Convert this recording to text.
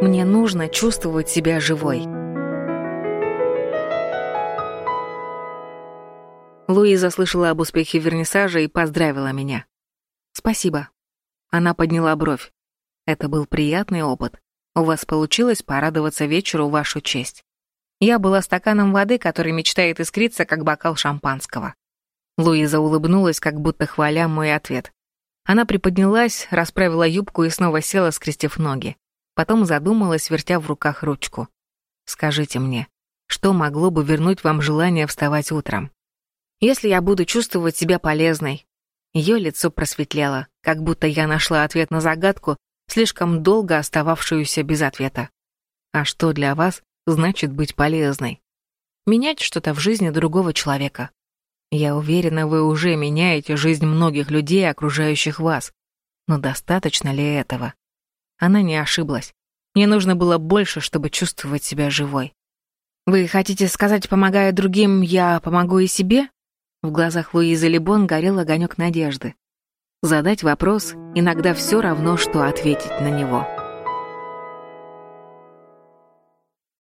Мне нужно чувствовать себя живой. Луиза слышала об успехе вернисажа и поздравила меня. «Спасибо». Она подняла бровь. «Это был приятный опыт. У вас получилось порадоваться вечеру в вашу честь. Я была стаканом воды, который мечтает искриться, как бокал шампанского». Луиза улыбнулась, как будто хваля мой ответ. Она приподнялась, расправила юбку и снова села, скрестив ноги. Потом задумалась, вертя в руках ручку. «Скажите мне, что могло бы вернуть вам желание вставать утром? Если я буду чувствовать себя полезной?» Ее лицо просветлело, как будто я нашла ответ на загадку, слишком долго остававшуюся без ответа. А что для вас значит быть полезной? Менять что-то в жизни другого человека. Я уверена, вы уже меняете жизнь многих людей, окружающих вас. Но достаточно ли этого? Она не ошиблась. Мне нужно было больше, чтобы чувствовать себя живой. «Вы хотите сказать, помогая другим, я помогу и себе?» В глазах Луизы Либон горел огонек надежды. Задать вопрос иногда все равно, что ответить на него.